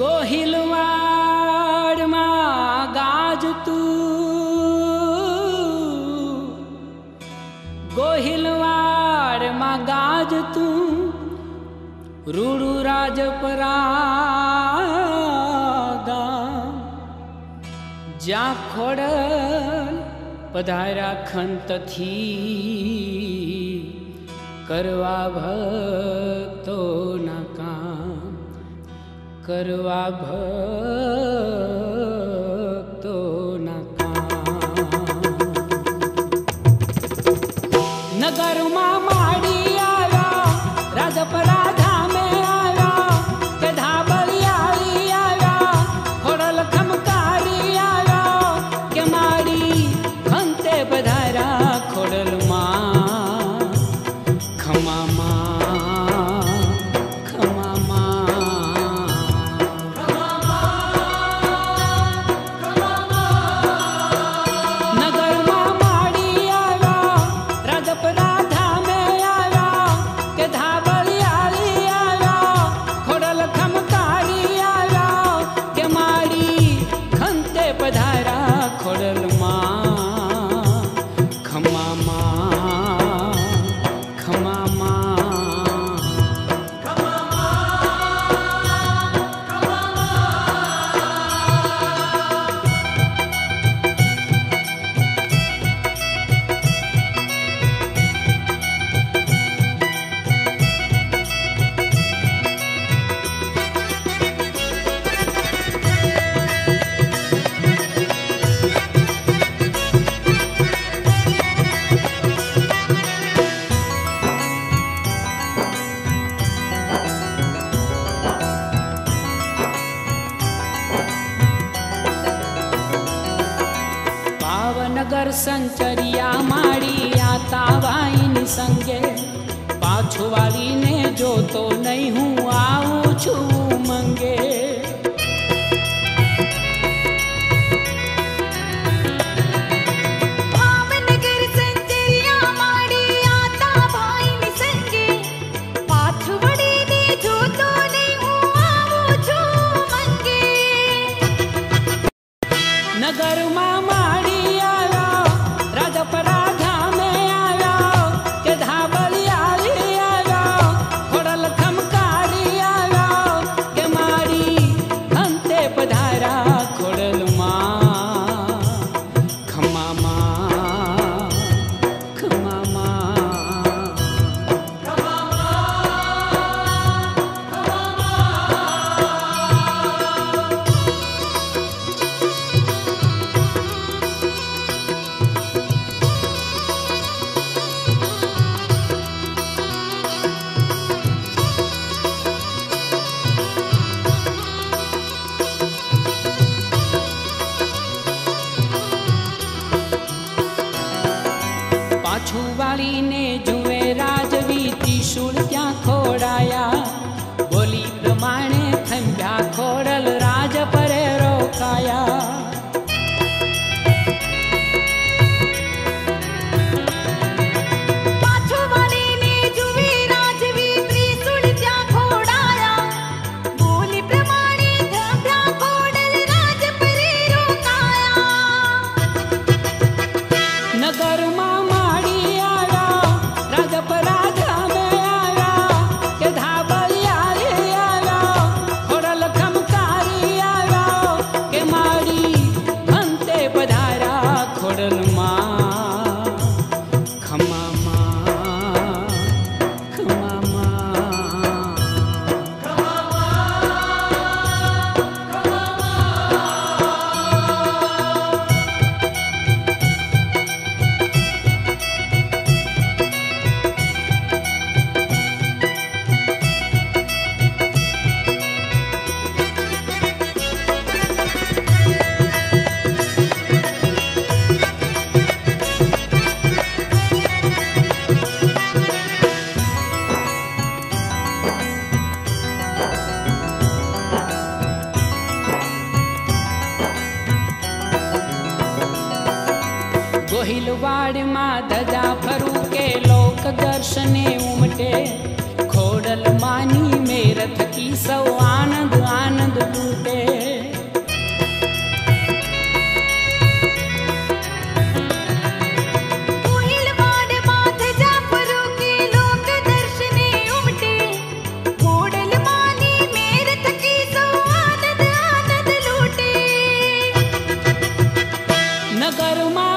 ગોહિલવાડમાં ગાજતું. ગોહિલવાડમાં ગાજતું રૂડુ રાજપરાગા. જ્યાં ખોડલ પધાર્યા ખંતથી કરવા ભક્તો કરવા ભ संचरिया माड़ी आता वाइन संगे। पाछ वाली ने जो तो नहीं हूँ आऊ छू छोड़न माँ કોહિલવાડમાં ધજા ફરુકે લોક દર્શને ઉમટે ખોડલ માની મેર થકી સૌ આનંદ આનંદ લૂટે નગરમાં